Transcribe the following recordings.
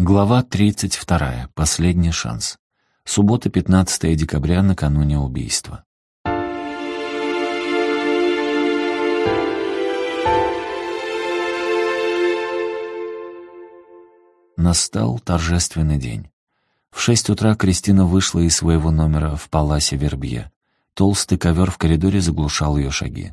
Глава 32. Последний шанс. Суббота, 15 декабря, накануне убийства. Настал торжественный день. В шесть утра Кристина вышла из своего номера в Паласе Вербье. Толстый ковер в коридоре заглушал ее шаги.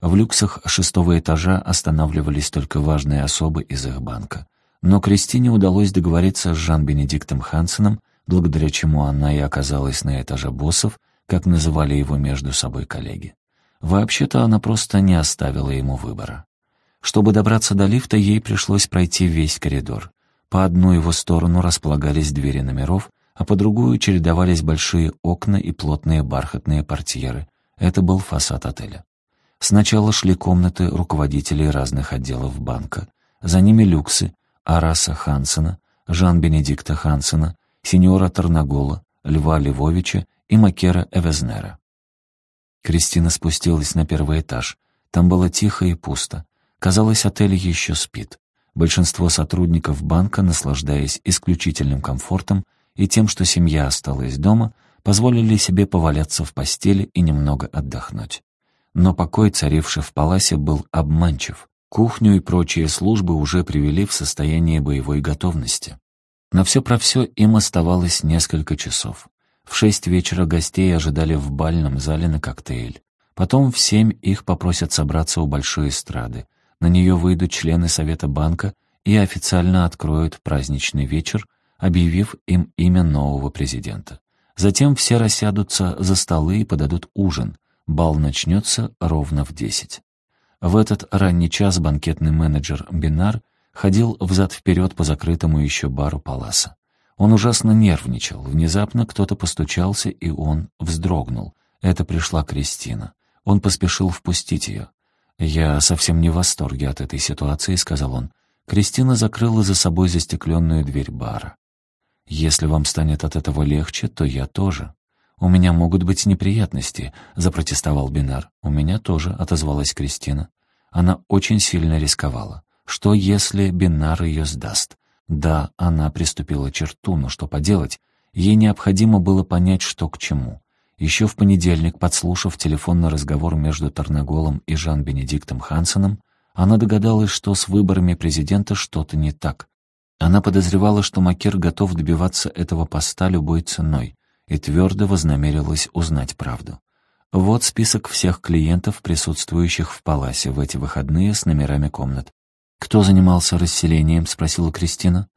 В люксах шестого этажа останавливались только важные особы из их банка. Но Кристине удалось договориться с Жан-Бенедиктом Хансеном, благодаря чему она и оказалась на этаже боссов, как называли его между собой коллеги. Вообще-то она просто не оставила ему выбора. Чтобы добраться до лифта, ей пришлось пройти весь коридор. По одну его сторону располагались двери номеров, а по другую чередовались большие окна и плотные бархатные портьеры. Это был фасад отеля. Сначала шли комнаты руководителей разных отделов банка. За ними люксы, Араса Хансена, Жан-Бенедикта Хансена, сеньора Тарнагола, Льва Львовича и Макера Эвезнера. Кристина спустилась на первый этаж. Там было тихо и пусто. Казалось, отель еще спит. Большинство сотрудников банка, наслаждаясь исключительным комфортом и тем, что семья осталась дома, позволили себе поваляться в постели и немного отдохнуть. Но покой, царивший в паласе, был обманчив. Кухню и прочие службы уже привели в состояние боевой готовности. На все про все им оставалось несколько часов. В шесть вечера гостей ожидали в бальном зале на коктейль. Потом в семь их попросят собраться у большой эстрады. На нее выйдут члены Совета банка и официально откроют праздничный вечер, объявив им имя нового президента. Затем все рассядутся за столы и подадут ужин. Бал начнется ровно в десять. В этот ранний час банкетный менеджер Бинар ходил взад-вперед по закрытому еще бару Паласа. Он ужасно нервничал. Внезапно кто-то постучался, и он вздрогнул. Это пришла Кристина. Он поспешил впустить ее. «Я совсем не в восторге от этой ситуации», — сказал он. Кристина закрыла за собой застекленную дверь бара. «Если вам станет от этого легче, то я тоже». «У меня могут быть неприятности», — запротестовал Бинар. «У меня тоже», — отозвалась Кристина. Она очень сильно рисковала. Что, если Бинар ее сдаст? Да, она приступила черту, но что поделать? Ей необходимо было понять, что к чему. Еще в понедельник, подслушав телефонный разговор между Тарнаголом и Жан-Бенедиктом Хансеном, она догадалась, что с выборами президента что-то не так. Она подозревала, что Макер готов добиваться этого поста любой ценой и твердо вознамерилась узнать правду. Вот список всех клиентов, присутствующих в Паласе в эти выходные с номерами комнат. «Кто занимался расселением?» — спросила Кристина.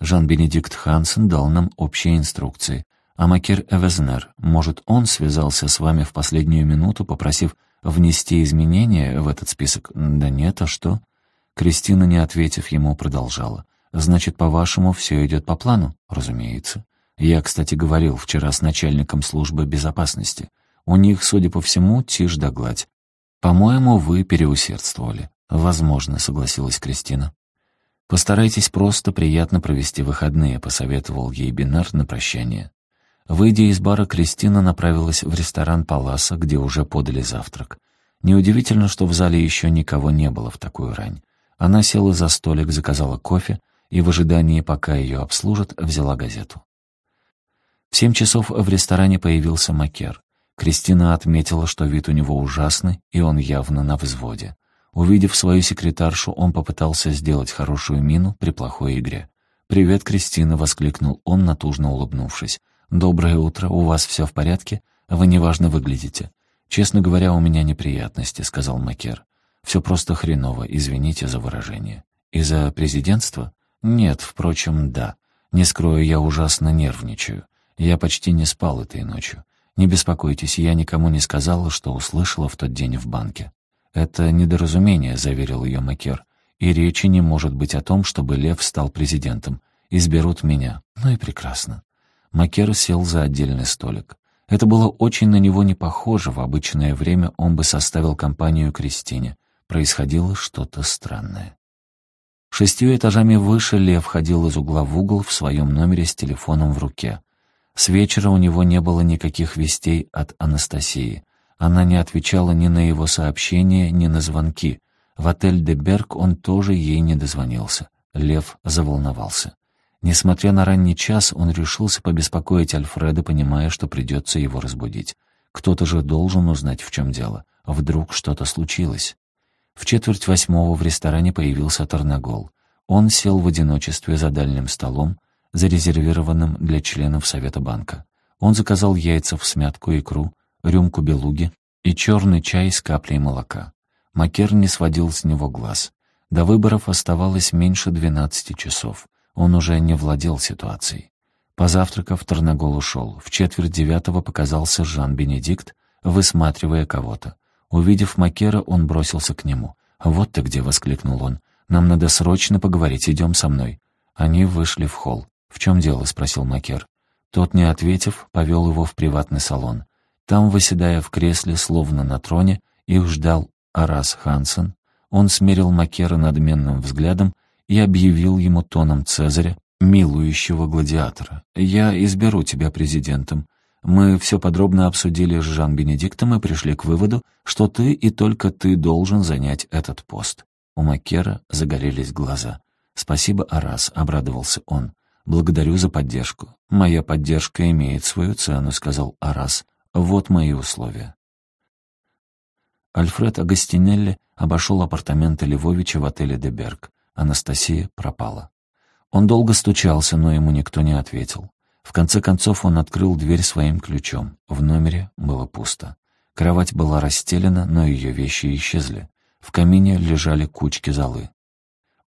Жан-Бенедикт Хансен дал нам общие инструкции. А Макер Эвезнер, может, он связался с вами в последнюю минуту, попросив внести изменения в этот список? Да нет, а что? Кристина, не ответив ему, продолжала. «Значит, по-вашему, все идет по плану?» «Разумеется. Я, кстати, говорил вчера с начальником службы безопасности. У них, судя по всему, тишь да гладь. По-моему, вы переусердствовали». «Возможно», — согласилась Кристина. «Постарайтесь просто приятно провести выходные», — посоветовал ей Бинар на прощание. Выйдя из бара, Кристина направилась в ресторан Паласа, где уже подали завтрак. Неудивительно, что в зале еще никого не было в такую рань. Она села за столик, заказала кофе и в ожидании, пока ее обслужат, взяла газету. В семь часов в ресторане появился Макер. Кристина отметила, что вид у него ужасный, и он явно на взводе. Увидев свою секретаршу, он попытался сделать хорошую мину при плохой игре. «Привет, Кристина!» — воскликнул он, натужно улыбнувшись. «Доброе утро, у вас все в порядке? Вы неважно выглядите». «Честно говоря, у меня неприятности», — сказал Макер. «Все просто хреново, извините за выражение». «Из-за президентства?» «Нет, впрочем, да. Не скрою, я ужасно нервничаю. Я почти не спал этой ночью. Не беспокойтесь, я никому не сказала, что услышала в тот день в банке. Это недоразумение, заверил ее Макер. И речи не может быть о том, чтобы Лев стал президентом. Изберут меня. Ну и прекрасно. Макер сел за отдельный столик. Это было очень на него не похоже. В обычное время он бы составил компанию Кристине. Происходило что-то странное. Шестью этажами выше Лев ходил из угла в угол в своем номере с телефоном в руке. С вечера у него не было никаких вестей от Анастасии. Она не отвечала ни на его сообщения, ни на звонки. В отель «Деберг» он тоже ей не дозвонился. Лев заволновался. Несмотря на ранний час, он решился побеспокоить Альфреда, понимая, что придется его разбудить. Кто-то же должен узнать, в чем дело. Вдруг что-то случилось. В четверть восьмого в ресторане появился Тарнагол. Он сел в одиночестве за дальним столом, зарезервированным для членов Совета банка. Он заказал яйца в смятку, икру, рюмку белуги и черный чай с каплей молока. Макер не сводил с него глаз. До выборов оставалось меньше двенадцати часов. Он уже не владел ситуацией. Позавтракав, Тарнагол ушел. В четверть девятого показался Жан-Бенедикт, высматривая кого-то. Увидев Макера, он бросился к нему. «Вот ты где!» — воскликнул он. «Нам надо срочно поговорить, идем со мной». Они вышли в холл. «В чем дело?» — спросил Макер. Тот, не ответив, повел его в приватный салон. Там, выседая в кресле, словно на троне, их ждал Арас Хансен. Он смерил Макера надменным взглядом и объявил ему тоном Цезаря, милующего гладиатора. «Я изберу тебя президентом. Мы все подробно обсудили с Жан-Бенедиктом и пришли к выводу, что ты и только ты должен занять этот пост». У Макера загорелись глаза. «Спасибо, Арас», — обрадовался он. «Благодарю за поддержку. Моя поддержка имеет свою цену», — сказал Арас. «Вот мои условия». Альфред Агастинелли обошел апартаменты Львовича в отеле «Деберг». Анастасия пропала. Он долго стучался, но ему никто не ответил. В конце концов он открыл дверь своим ключом. В номере было пусто. Кровать была расстелена, но ее вещи исчезли. В камине лежали кучки золы.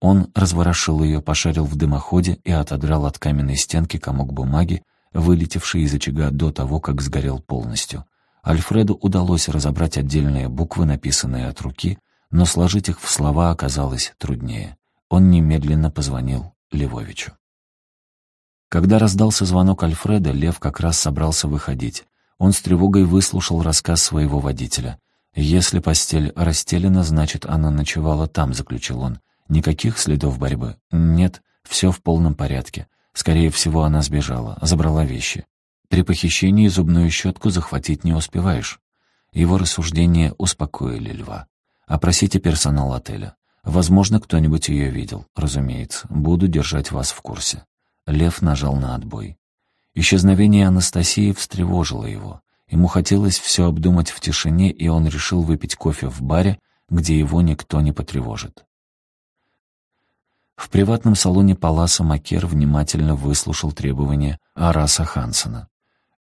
Он разворошил ее, пошарил в дымоходе и отодрал от каменной стенки комок бумаги, вылетевший из очага до того, как сгорел полностью. Альфреду удалось разобрать отдельные буквы, написанные от руки, но сложить их в слова оказалось труднее. Он немедленно позвонил Левовичу. Когда раздался звонок Альфреда, Лев как раз собрался выходить. Он с тревогой выслушал рассказ своего водителя. «Если постель расстелена, значит, она ночевала там», — заключил он. Никаких следов борьбы? Нет, все в полном порядке. Скорее всего, она сбежала, забрала вещи. При похищении зубную щетку захватить не успеваешь. Его рассуждения успокоили льва. Опросите персонал отеля. Возможно, кто-нибудь ее видел. Разумеется, буду держать вас в курсе. Лев нажал на отбой. Исчезновение Анастасии встревожило его. Ему хотелось все обдумать в тишине, и он решил выпить кофе в баре, где его никто не потревожит. В приватном салоне Паласа Макер внимательно выслушал требования Араса Хансена.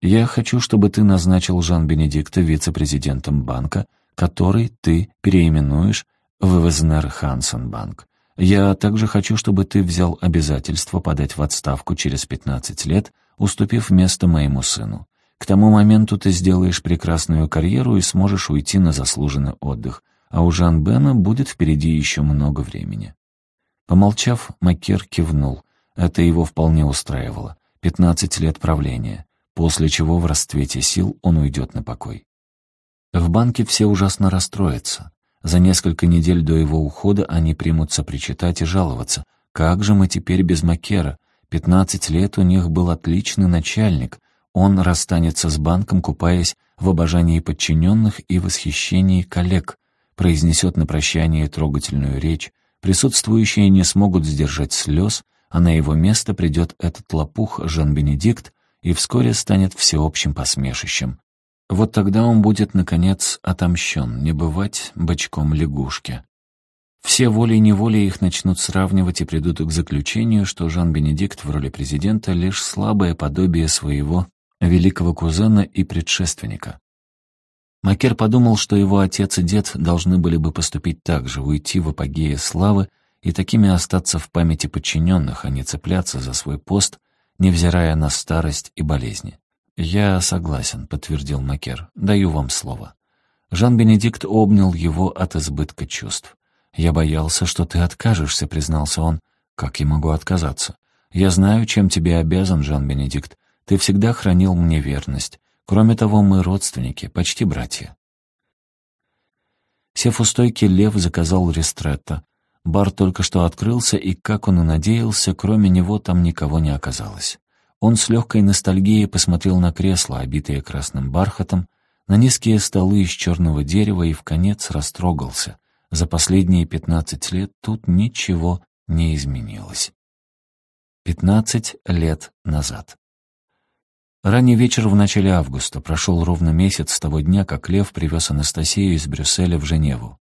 «Я хочу, чтобы ты назначил Жан-Бенедикта вице-президентом банка, который ты переименуешь в Эвезнер Хансен Банк. Я также хочу, чтобы ты взял обязательство подать в отставку через 15 лет, уступив место моему сыну. К тому моменту ты сделаешь прекрасную карьеру и сможешь уйти на заслуженный отдых, а у Жан-Бена будет впереди еще много времени. Помолчав, Макер кивнул. Это его вполне устраивало. Пятнадцать лет правления, после чего в расцвете сил он уйдет на покой. В банке все ужасно расстроятся. За несколько недель до его ухода они примутся причитать и жаловаться. «Как же мы теперь без Макера? Пятнадцать лет у них был отличный начальник. Он расстанется с банком, купаясь в обожании подчиненных и восхищении коллег, произнесет на прощание трогательную речь, Присутствующие не смогут сдержать слез, а на его место придет этот лопух Жан-Бенедикт и вскоре станет всеобщим посмешищем. Вот тогда он будет, наконец, отомщен, не бывать бочком лягушки. Все волей-неволей их начнут сравнивать и придут к заключению, что Жан-Бенедикт в роли президента лишь слабое подобие своего великого кузена и предшественника. Макер подумал, что его отец и дед должны были бы поступить так же, уйти в апогее славы и такими остаться в памяти подчиненных, а не цепляться за свой пост, невзирая на старость и болезни. «Я согласен», — подтвердил Макер. «Даю вам слово». Жан-Бенедикт обнял его от избытка чувств. «Я боялся, что ты откажешься», — признался он. «Как я могу отказаться? Я знаю, чем тебе обязан, Жан-Бенедикт. Ты всегда хранил мне верность. Кроме того, мы родственники, почти братья. Сев у стойки, Лев заказал ристретто. Бар только что открылся, и, как он и надеялся, кроме него там никого не оказалось. Он с легкой ностальгией посмотрел на кресла, обитые красным бархатом, на низкие столы из черного дерева и в конец растрогался. За последние пятнадцать лет тут ничего не изменилось. Пятнадцать лет назад. Ранний вечер в начале августа прошел ровно месяц с того дня, как Лев привез Анастасию из Брюсселя в Женеву.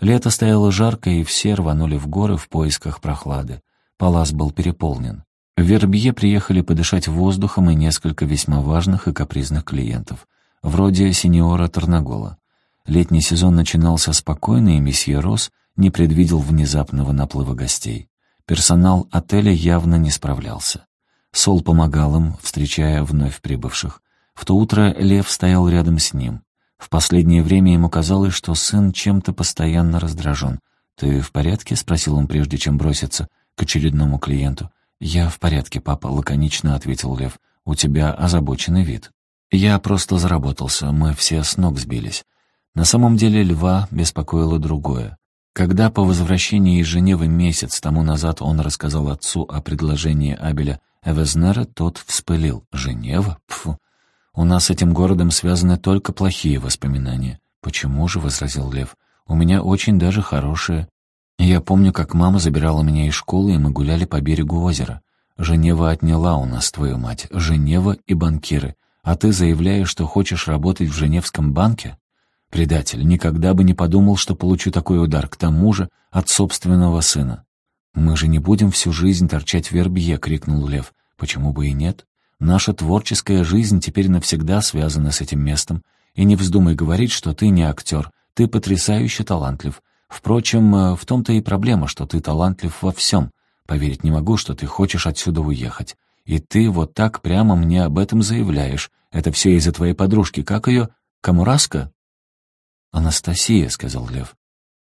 Лето стояло жарко, и все рванули в горы в поисках прохлады. Палас был переполнен. В Вербье приехали подышать воздухом и несколько весьма важных и капризных клиентов, вроде сеньора Тарнагола. Летний сезон начинался спокойно, и месье Рос не предвидел внезапного наплыва гостей. Персонал отеля явно не справлялся. Сол помогал им, встречая вновь прибывших. В то утро Лев стоял рядом с ним. В последнее время ему казалось, что сын чем-то постоянно раздражен. «Ты в порядке?» — спросил он, прежде чем броситься к очередному клиенту. «Я в порядке, папа», — лаконично ответил Лев. «У тебя озабоченный вид». «Я просто заработался, мы все с ног сбились». На самом деле льва беспокоило другое. Когда по возвращении из Женевы месяц тому назад он рассказал отцу о предложении Абеля Эвезнера, тот вспылил. «Женева? Пфу! У нас с этим городом связаны только плохие воспоминания». «Почему же?» — возразил Лев. «У меня очень даже хорошие. Я помню, как мама забирала меня из школы, и мы гуляли по берегу озера. Женева отняла у нас твою мать. Женева и банкиры. А ты заявляешь, что хочешь работать в Женевском банке?» Предатель, никогда бы не подумал, что получу такой удар, к тому же от собственного сына. «Мы же не будем всю жизнь торчать в вербье», — крикнул Лев. «Почему бы и нет? Наша творческая жизнь теперь навсегда связана с этим местом. И не вздумай говорить, что ты не актер. Ты потрясающе талантлив. Впрочем, э, в том-то и проблема, что ты талантлив во всем. Поверить не могу, что ты хочешь отсюда уехать. И ты вот так прямо мне об этом заявляешь. Это все из-за твоей подружки. Как ее? Камураска? «Анастасия», — сказал Лев.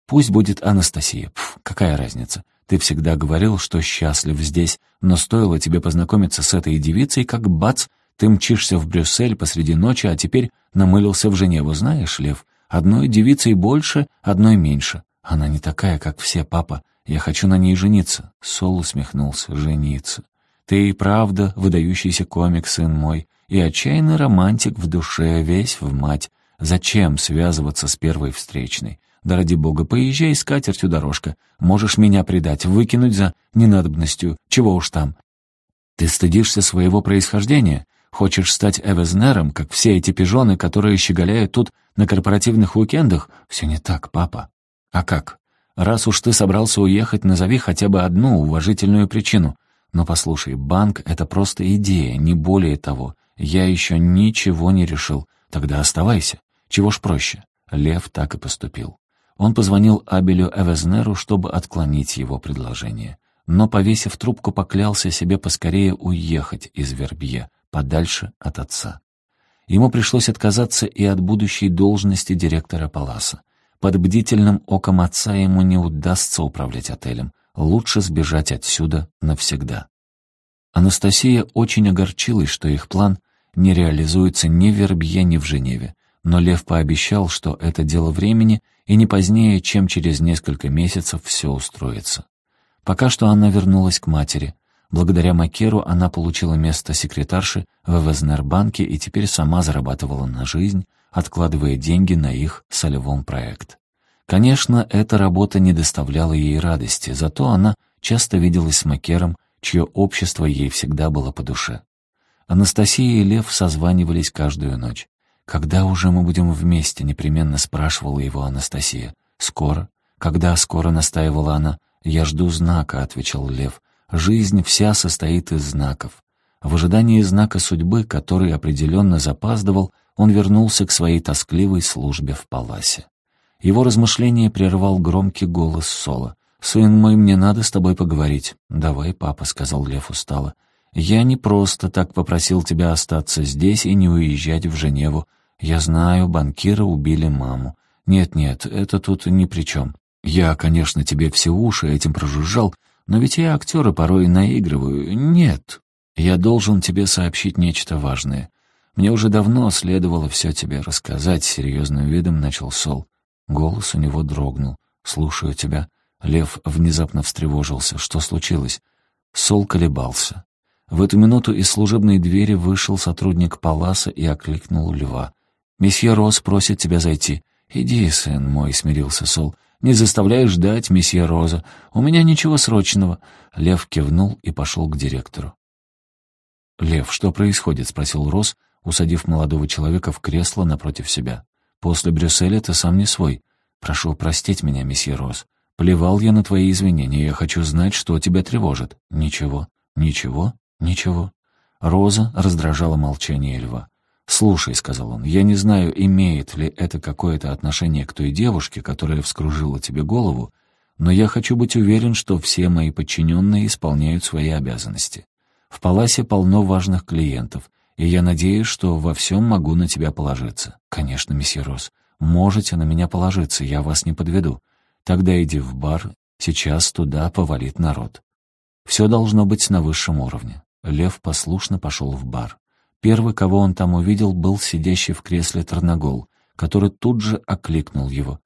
«Пусть будет Анастасия. Пф, какая разница? Ты всегда говорил, что счастлив здесь, но стоило тебе познакомиться с этой девицей, как бац, ты мчишься в Брюссель посреди ночи, а теперь намылился в Женеву. Знаешь, Лев, одной девицей больше, одной меньше. Она не такая, как все, папа. Я хочу на ней жениться». Сол усмехнулся. «Жениться. Ты и правда выдающийся комик, сын мой, и отчаянный романтик в душе, весь в мать. Зачем связываться с первой встречной? Да ради бога, поезжай с катертью дорожка. Можешь меня предать, выкинуть за ненадобностью. Чего уж там. Ты стыдишься своего происхождения? Хочешь стать Эвезнером, как все эти пижоны, которые щеголяют тут на корпоративных уикендах? Все не так, папа. А как? Раз уж ты собрался уехать, назови хотя бы одну уважительную причину. Но послушай, банк — это просто идея, не более того. Я еще ничего не решил. Тогда оставайся. Чего ж проще? Лев так и поступил. Он позвонил Абелю Эвезнеру, чтобы отклонить его предложение. Но, повесив трубку, поклялся себе поскорее уехать из Вербье, подальше от отца. Ему пришлось отказаться и от будущей должности директора Паласа. Под бдительным оком отца ему не удастся управлять отелем. Лучше сбежать отсюда навсегда. Анастасия очень огорчилась, что их план не реализуется ни в Вербье, ни в Женеве но Лев пообещал, что это дело времени, и не позднее, чем через несколько месяцев все устроится. Пока что она вернулась к матери. Благодаря Макеру она получила место секретарши в Везнербанке и теперь сама зарабатывала на жизнь, откладывая деньги на их солевом проект. Конечно, эта работа не доставляла ей радости, зато она часто виделась с Макером, чье общество ей всегда было по душе. Анастасия и Лев созванивались каждую ночь. «Когда уже мы будем вместе?» — непременно спрашивала его Анастасия. «Скоро?» «Когда скоро?» — настаивала она. «Я жду знака», — отвечал Лев. «Жизнь вся состоит из знаков». В ожидании знака судьбы, который определенно запаздывал, он вернулся к своей тоскливой службе в паласе. Его размышление прервал громкий голос Сола. «Сын мой, мне надо с тобой поговорить». «Давай, папа», — сказал Лев устало. «Я не просто так попросил тебя остаться здесь и не уезжать в Женеву. Я знаю, банкира убили маму. Нет-нет, это тут ни при чем. Я, конечно, тебе все уши этим прожужжал, но ведь я актеры порой наигрываю. Нет, я должен тебе сообщить нечто важное. Мне уже давно следовало все тебе рассказать, серьезным видом начал Сол. Голос у него дрогнул. «Слушаю тебя». Лев внезапно встревожился. Что случилось? Сол колебался. В эту минуту из служебной двери вышел сотрудник Паласа и окликнул Льва. «Месье Рос просит тебя зайти». «Иди, сын мой», — смирился Сол. Не заставляй ждать, месье Роза. У меня ничего срочного». Лев кивнул и пошел к директору. «Лев, что происходит?» — спросил Роз, усадив молодого человека в кресло напротив себя. «После Брюсселя ты сам не свой. Прошу простить меня, месье Роз. Плевал я на твои извинения, я хочу знать, что тебя тревожит». «Ничего, ничего, ничего». Роза раздражала молчание льва. «Слушай», — сказал он, — «я не знаю, имеет ли это какое-то отношение к той девушке, которая вскружила тебе голову, но я хочу быть уверен, что все мои подчиненные исполняют свои обязанности. В Паласе полно важных клиентов, и я надеюсь, что во всем могу на тебя положиться. Конечно, месье Рос, можете на меня положиться, я вас не подведу. Тогда иди в бар, сейчас туда повалит народ. Все должно быть на высшем уровне. Лев послушно пошел в бар. Первый, кого он там увидел, был сидящий в кресле Тарнагол, который тут же окликнул его.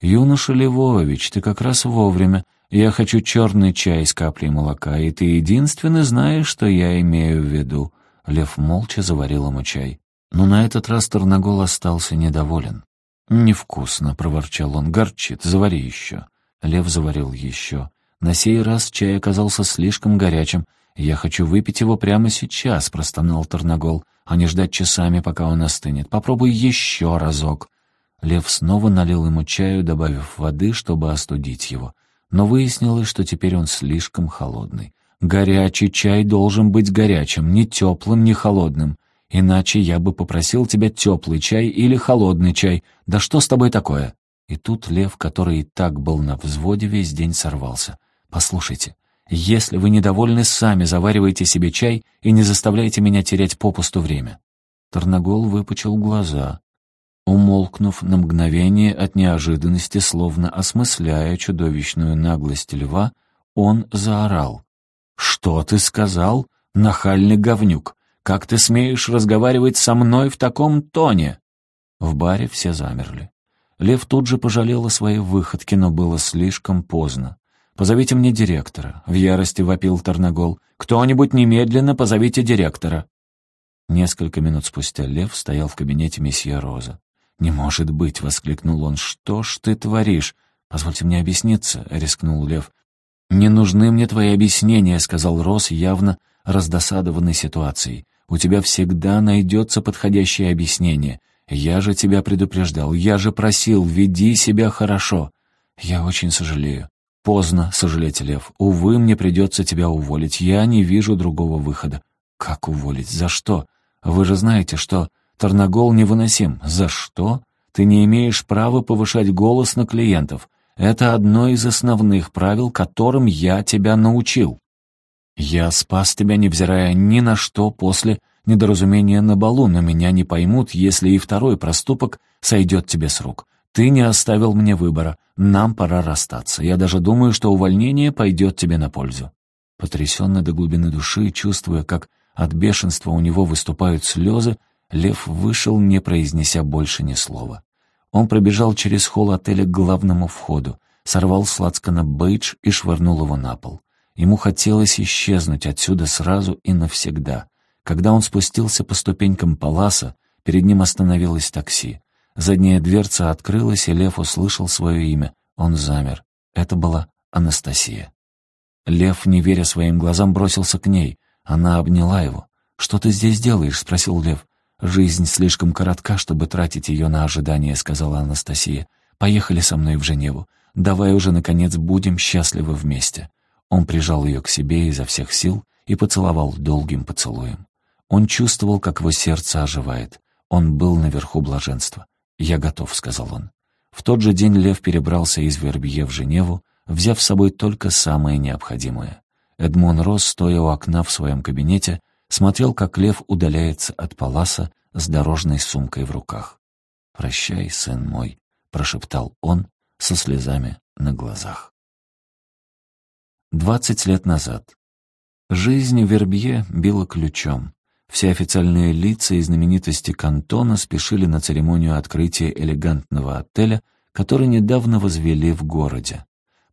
«Юноша Левович, ты как раз вовремя. Я хочу черный чай с каплей молока, и ты единственный знаешь, что я имею в виду». Лев молча заварил ему чай. Но на этот раз Тарнагол остался недоволен. «Невкусно», — проворчал он, — «горчит, завари еще». Лев заварил еще. На сей раз чай оказался слишком горячим. «Я хочу выпить его прямо сейчас», — простонал Тарнагол, «а не ждать часами, пока он остынет. Попробуй еще разок». Лев снова налил ему чаю, добавив воды, чтобы остудить его но выяснилось, что теперь он слишком холодный. Горячий чай должен быть горячим, не теплым, не холодным. Иначе я бы попросил тебя теплый чай или холодный чай. Да что с тобой такое?» И тут лев, который и так был на взводе, весь день сорвался. «Послушайте, если вы недовольны, сами заваривайте себе чай и не заставляйте меня терять попусту время». Тарнагол выпучил глаза. Умолкнув на мгновение от неожиданности, словно осмысляя чудовищную наглость льва, он заорал. «Что ты сказал, нахальный говнюк? Как ты смеешь разговаривать со мной в таком тоне?» В баре все замерли. Лев тут же пожалел о своей выходке, но было слишком поздно. «Позовите мне директора», — в ярости вопил Тарнагол. «Кто-нибудь немедленно позовите директора». Несколько минут спустя Лев стоял в кабинете месье Роза. «Не может быть!» — воскликнул он. «Что ж ты творишь? Позвольте мне объясниться», — рискнул Лев. «Не нужны мне твои объяснения», — сказал Рос, явно раздосадованной ситуацией. «У тебя всегда найдется подходящее объяснение. Я же тебя предупреждал, я же просил, веди себя хорошо». «Я очень сожалею». «Поздно, сожалеть, Лев. Увы, мне придется тебя уволить. Я не вижу другого выхода». «Как уволить? За что? Вы же знаете, что...» Тарнагол невыносим. За что? Ты не имеешь права повышать голос на клиентов. Это одно из основных правил, которым я тебя научил. Я спас тебя, невзирая ни на что после недоразумения на балу, но меня не поймут, если и второй проступок сойдет тебе с рук. Ты не оставил мне выбора. Нам пора расстаться. Я даже думаю, что увольнение пойдет тебе на пользу. Потрясенно до глубины души, чувствуя, как от бешенства у него выступают слезы, Лев вышел, не произнеся больше ни слова. Он пробежал через холл отеля к главному входу, сорвал с лацкана бейдж и швырнул его на пол. Ему хотелось исчезнуть отсюда сразу и навсегда. Когда он спустился по ступенькам паласа, перед ним остановилось такси. Задняя дверца открылась, и Лев услышал свое имя. Он замер. Это была Анастасия. Лев, не веря своим глазам, бросился к ней. Она обняла его. «Что ты здесь делаешь?» — спросил Лев. «Жизнь слишком коротка, чтобы тратить ее на ожидание», — сказала Анастасия. «Поехали со мной в Женеву. Давай уже, наконец, будем счастливы вместе». Он прижал ее к себе изо всех сил и поцеловал долгим поцелуем. Он чувствовал, как его сердце оживает. Он был наверху блаженства. «Я готов», — сказал он. В тот же день Лев перебрался из Вербье в Женеву, взяв с собой только самое необходимое. Эдмон Росс, стоя у окна в своем кабинете, смотрел, как лев удаляется от паласа с дорожной сумкой в руках. «Прощай, сын мой», — прошептал он со слезами на глазах. Двадцать лет назад. Жизнь в Вербье била ключом. Все официальные лица и знаменитости кантона спешили на церемонию открытия элегантного отеля, который недавно возвели в городе.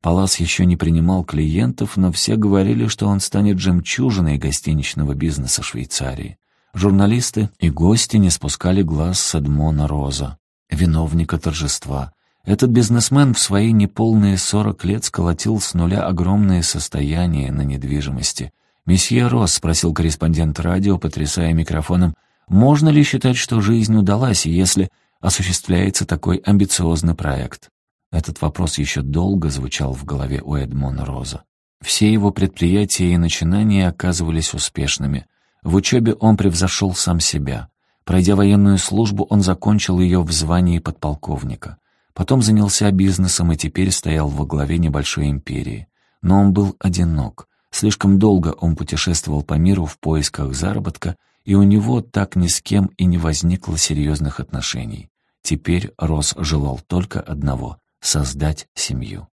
Палас еще не принимал клиентов, но все говорили, что он станет жемчужиной гостиничного бизнеса Швейцарии. Журналисты и гости не спускали глаз с Эдмона Роза, виновника торжества. Этот бизнесмен в свои неполные сорок лет сколотил с нуля огромные состояния на недвижимости. «Месье Росс», — спросил корреспондент радио, потрясая микрофоном, «можно ли считать, что жизнь удалась, если осуществляется такой амбициозный проект?» Этот вопрос еще долго звучал в голове у Эдмона Роза. Все его предприятия и начинания оказывались успешными. В учебе он превзошел сам себя. Пройдя военную службу, он закончил ее в звании подполковника. Потом занялся бизнесом и теперь стоял во главе небольшой империи. Но он был одинок. Слишком долго он путешествовал по миру в поисках заработка, и у него так ни с кем и не возникло серьезных отношений. Теперь Рос желал только одного — создать семью.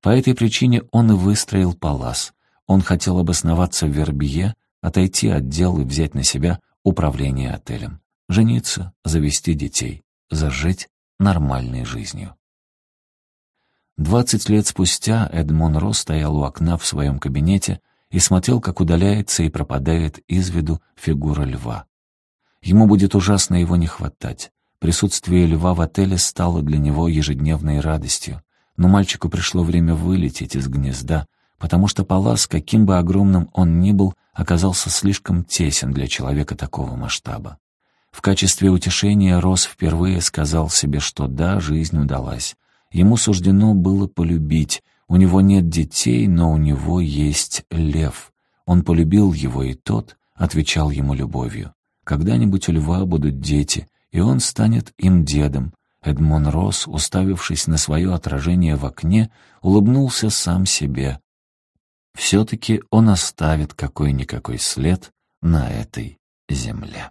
По этой причине он и выстроил палас. Он хотел обосноваться в Вербье, отойти от дел и взять на себя управление отелем. Жениться, завести детей, зажить нормальной жизнью. Двадцать лет спустя Эдмон Ро стоял у окна в своем кабинете и смотрел, как удаляется и пропадает из виду фигура льва. Ему будет ужасно его не хватать. Присутствие льва в отеле стало для него ежедневной радостью. Но мальчику пришло время вылететь из гнезда, потому что палас, каким бы огромным он ни был, оказался слишком тесен для человека такого масштаба. В качестве утешения Рос впервые сказал себе, что да, жизнь удалась. Ему суждено было полюбить. У него нет детей, но у него есть лев. Он полюбил его, и тот отвечал ему любовью. Когда-нибудь у льва будут дети, и он станет им дедом. Эдмон Рос, уставившись на свое отражение в окне, улыбнулся сам себе. Все-таки он оставит какой-никакой след на этой земле.